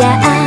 じゃ